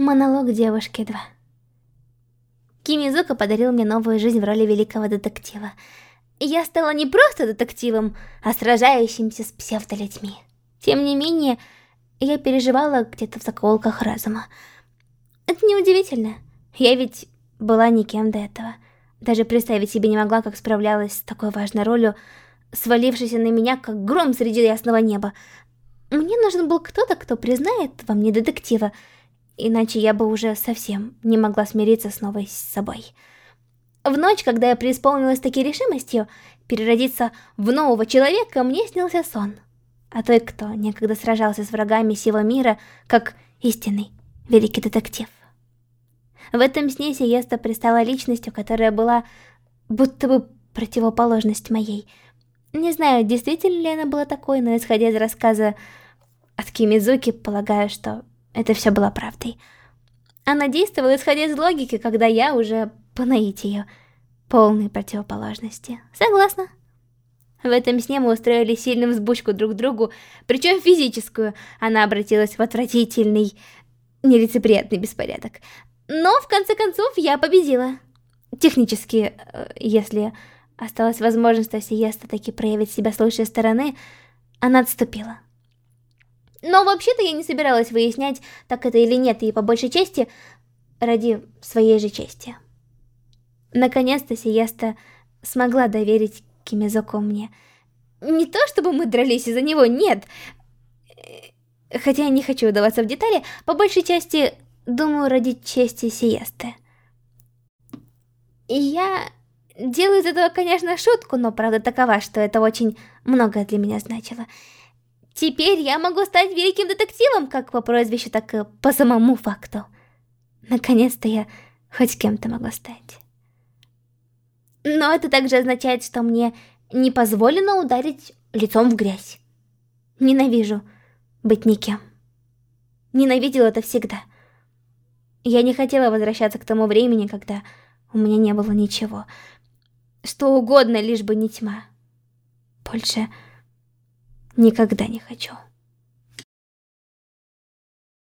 Монолог девушки 2 Кимизука подарил мне новую жизнь в роли великого детектива. Я стала не просто детективом, а сражающимся с псевдолюдьми. Тем не менее, я переживала где-то в заколках разума. Это неудивительно, я ведь была никем до этого. Даже представить себе не могла, как справлялась с такой важной ролью, свалившейся на меня, как гром среди ясного неба. Мне нужен был кто-то, кто признает во мне детектива, иначе я бы уже совсем не могла смириться с новой собой. В ночь, когда я преисполнилась такой решимостью переродиться в нового человека, мне снился сон. А той, кто некогда сражался с врагами сего мира, как истинный великий детектив. В этом сне Сиеста пристала личностью, которая была будто бы противоположность моей. Не знаю, действительно ли она была такой, но исходя из рассказа от Кимизуки, полагаю, что это все было правдой. Она действовала исходя из логики, когда я уже по наитию полной противоположности. Согласна. В этом сне мы устроили сильную взбучку друг другу, причем физическую. Она обратилась в отвратительный, нелицеприятный беспорядок. Но, в конце концов, я победила. Технически, э, если осталась возможность Осиеста таки проявить себя с лучшей стороны, она отступила. Но вообще-то я не собиралась выяснять, так это или нет, и по большей части ради своей же чести. Наконец-то Сиеста смогла доверить Кимизоко мне. Не то, чтобы мы дрались из-за него, нет. Хотя я не хочу удаваться в детали, по большей части Думаю, ради чести Сиесты. И я делаю из этого, конечно, шутку, но правда такова, что это очень многое для меня значило. Теперь я могу стать великим детективом, как по прозвищу, так и по самому факту. Наконец-то я хоть кем-то могу стать. Но это также означает, что мне не позволено ударить лицом в грязь. Ненавижу быть никем. Ненавидел это всегда. Я не хотела возвращаться к тому времени, когда у меня не было ничего. Что угодно, лишь бы не тьма. Больше никогда не хочу.